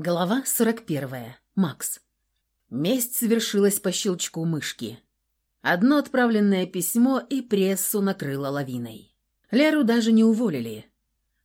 Глава 41. Макс. Месть совершилась по щелчку мышки. Одно отправленное письмо и прессу накрыло лавиной. Леру даже не уволили.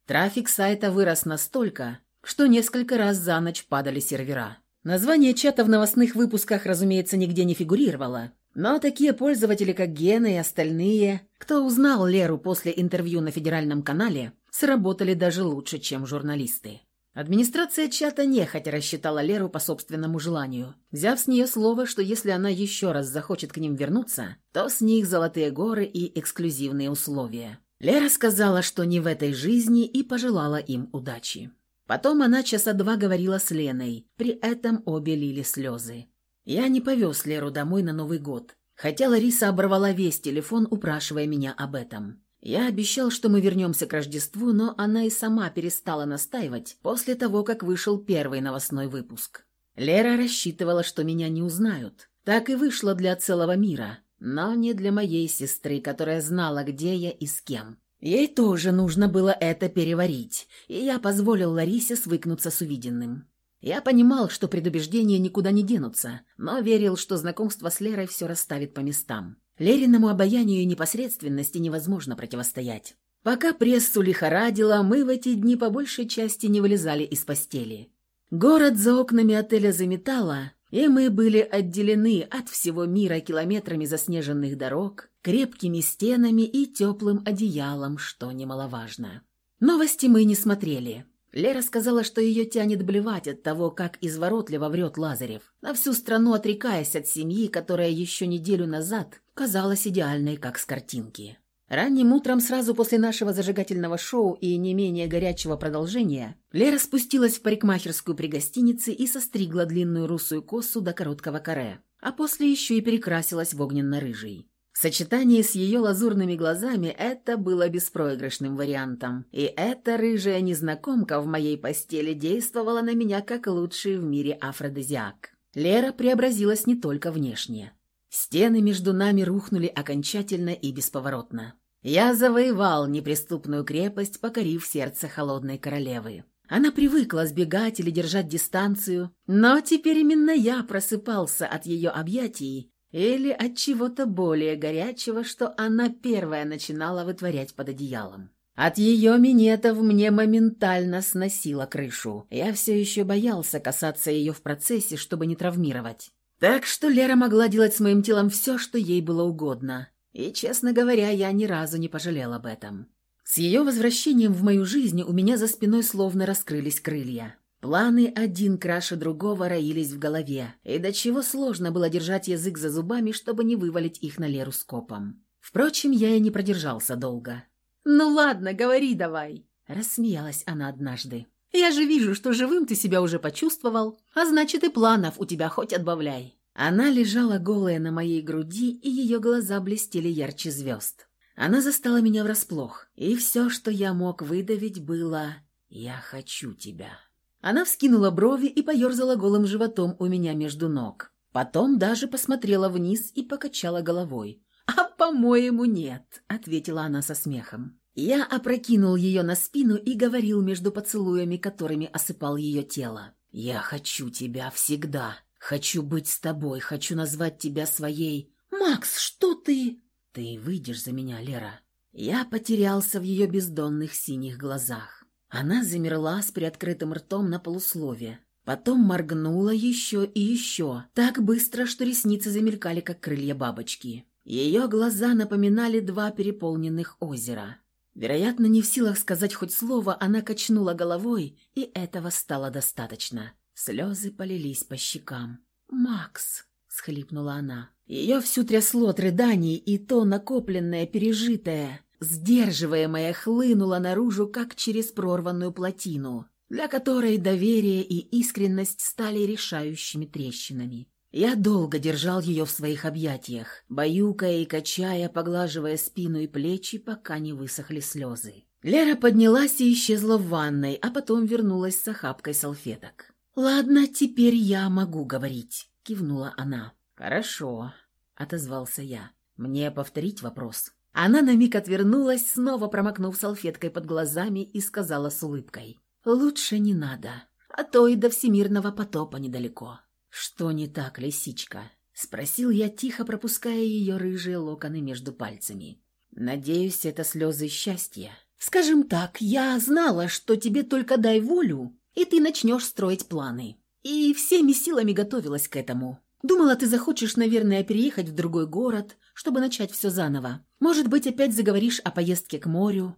Трафик сайта вырос настолько, что несколько раз за ночь падали сервера. Название чата в новостных выпусках, разумеется, нигде не фигурировало, но такие пользователи, как Гена и остальные, кто узнал Леру после интервью на федеральном канале, сработали даже лучше, чем журналисты. Администрация чата нехотя рассчитала Леру по собственному желанию, взяв с нее слово, что если она еще раз захочет к ним вернуться, то с них золотые горы и эксклюзивные условия. Лера сказала, что не в этой жизни и пожелала им удачи. Потом она часа два говорила с Леной, при этом обе лили слезы. Я не повез Леру домой на Новый год, хотя Лариса оборвала весь телефон, упрашивая меня об этом. Я обещал, что мы вернемся к Рождеству, но она и сама перестала настаивать после того, как вышел первый новостной выпуск. Лера рассчитывала, что меня не узнают. Так и вышло для целого мира, но не для моей сестры, которая знала, где я и с кем. Ей тоже нужно было это переварить, и я позволил Ларисе свыкнуться с увиденным. Я понимал, что предубеждения никуда не денутся, но верил, что знакомство с Лерой все расставит по местам. Лериному обаянию и непосредственности невозможно противостоять. Пока прессу лихорадило, мы в эти дни по большей части не вылезали из постели. Город за окнами отеля заметало, и мы были отделены от всего мира километрами заснеженных дорог, крепкими стенами и теплым одеялом, что немаловажно. Новости мы не смотрели. Лера сказала, что ее тянет блевать от того, как изворотливо врет Лазарев, на всю страну отрекаясь от семьи, которая еще неделю назад казалась идеальной, как с картинки. Ранним утром, сразу после нашего зажигательного шоу и не менее горячего продолжения, Лера спустилась в парикмахерскую при гостинице и состригла длинную русую косу до короткого каре, а после еще и перекрасилась в огненно-рыжий. Сочетании с ее лазурными глазами это было беспроигрышным вариантом, и эта рыжая незнакомка в моей постели действовала на меня как лучший в мире афродизиак. Лера преобразилась не только внешне. Стены между нами рухнули окончательно и бесповоротно. Я завоевал неприступную крепость, покорив сердце холодной королевы. Она привыкла сбегать или держать дистанцию, но теперь именно я просыпался от ее объятий или от чего-то более горячего, что она первая начинала вытворять под одеялом. От ее минетов мне моментально сносило крышу. Я все еще боялся касаться ее в процессе, чтобы не травмировать. Так что Лера могла делать с моим телом все, что ей было угодно. И, честно говоря, я ни разу не пожалел об этом. С ее возвращением в мою жизнь у меня за спиной словно раскрылись крылья. Планы один краше другого роились в голове, и до чего сложно было держать язык за зубами, чтобы не вывалить их на Леру скопом. Впрочем, я и не продержался долго. «Ну ладно, говори давай», — рассмеялась она однажды. Я же вижу, что живым ты себя уже почувствовал, а значит и планов у тебя хоть отбавляй». Она лежала голая на моей груди, и ее глаза блестели ярче звезд. Она застала меня врасплох, и все, что я мог выдавить, было «Я хочу тебя». Она вскинула брови и поерзала голым животом у меня между ног. Потом даже посмотрела вниз и покачала головой. «А, по-моему, нет», — ответила она со смехом. Я опрокинул ее на спину и говорил между поцелуями, которыми осыпал ее тело. «Я хочу тебя всегда. Хочу быть с тобой. Хочу назвать тебя своей...» «Макс, что ты...» «Ты выйдешь за меня, Лера». Я потерялся в ее бездонных синих глазах. Она замерла с приоткрытым ртом на полуслове. Потом моргнула еще и еще, так быстро, что ресницы замелькали, как крылья бабочки. Ее глаза напоминали два переполненных озера. Вероятно, не в силах сказать хоть слово, она качнула головой, и этого стало достаточно. Слезы полились по щекам. «Макс!» — схлипнула она. Ее всю трясло от рыданий, и то накопленное, пережитое, сдерживаемое хлынуло наружу, как через прорванную плотину, для которой доверие и искренность стали решающими трещинами. Я долго держал ее в своих объятиях, баюкая и качая, поглаживая спину и плечи, пока не высохли слезы. Лера поднялась и исчезла в ванной, а потом вернулась с охапкой салфеток. «Ладно, теперь я могу говорить», — кивнула она. «Хорошо», — отозвался я. «Мне повторить вопрос?» Она на миг отвернулась, снова промокнув салфеткой под глазами и сказала с улыбкой. «Лучше не надо». а то и до всемирного потопа недалеко». «Что не так, лисичка?» — спросил я, тихо пропуская ее рыжие локоны между пальцами. «Надеюсь, это слезы счастья». «Скажем так, я знала, что тебе только дай волю, и ты начнешь строить планы. И всеми силами готовилась к этому. Думала, ты захочешь, наверное, переехать в другой город, чтобы начать все заново. Может быть, опять заговоришь о поездке к морю.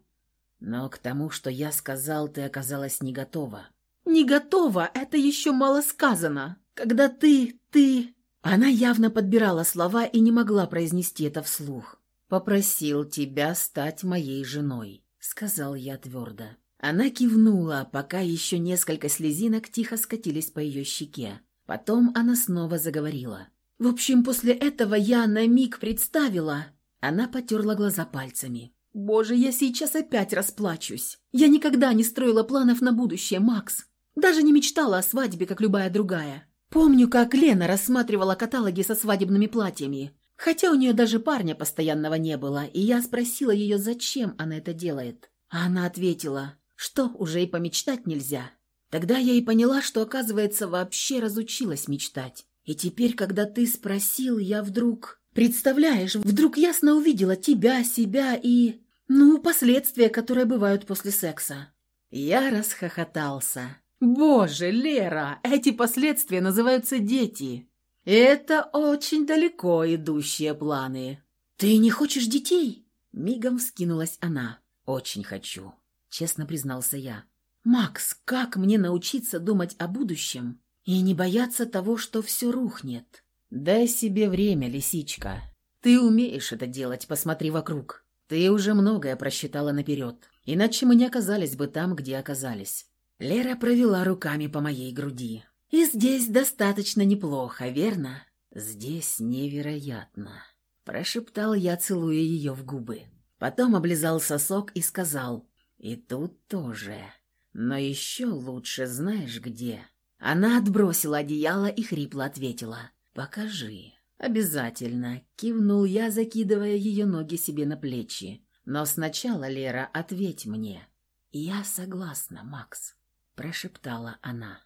Но к тому, что я сказал, ты оказалась не готова. Не готова, это еще мало сказано. Когда ты, ты... Она явно подбирала слова и не могла произнести это вслух. «Попросил тебя стать моей женой», — сказал я твердо. Она кивнула, пока еще несколько слезинок тихо скатились по ее щеке. Потом она снова заговорила. «В общем, после этого я на миг представила...» Она потерла глаза пальцами. «Боже, я сейчас опять расплачусь. Я никогда не строила планов на будущее, Макс. Даже не мечтала о свадьбе, как любая другая. Помню, как Лена рассматривала каталоги со свадебными платьями. Хотя у нее даже парня постоянного не было, и я спросила ее, зачем она это делает. А она ответила, что уже и помечтать нельзя. Тогда я и поняла, что, оказывается, вообще разучилась мечтать. И теперь, когда ты спросил, я вдруг... Представляешь, вдруг ясно увидела тебя, себя и... Ну, последствия, которые бывают после секса. Я расхохотался. Боже, Лера, эти последствия называются дети. Это очень далеко идущие планы. Ты не хочешь детей? Мигом вскинулась она. Очень хочу, честно признался я. Макс, как мне научиться думать о будущем и не бояться того, что все рухнет? Дай себе время, лисичка. Ты умеешь это делать, посмотри вокруг. Ты уже многое просчитала наперед, иначе мы не оказались бы там, где оказались. Лера провела руками по моей груди. И здесь достаточно неплохо, верно? Здесь невероятно. Прошептал я, целуя ее в губы. Потом облизал сосок и сказал, и тут тоже. Но еще лучше знаешь где. Она отбросила одеяло и хрипло ответила. «Покажи». «Обязательно», — кивнул я, закидывая ее ноги себе на плечи. «Но сначала, Лера, ответь мне». «Я согласна, Макс», — прошептала она.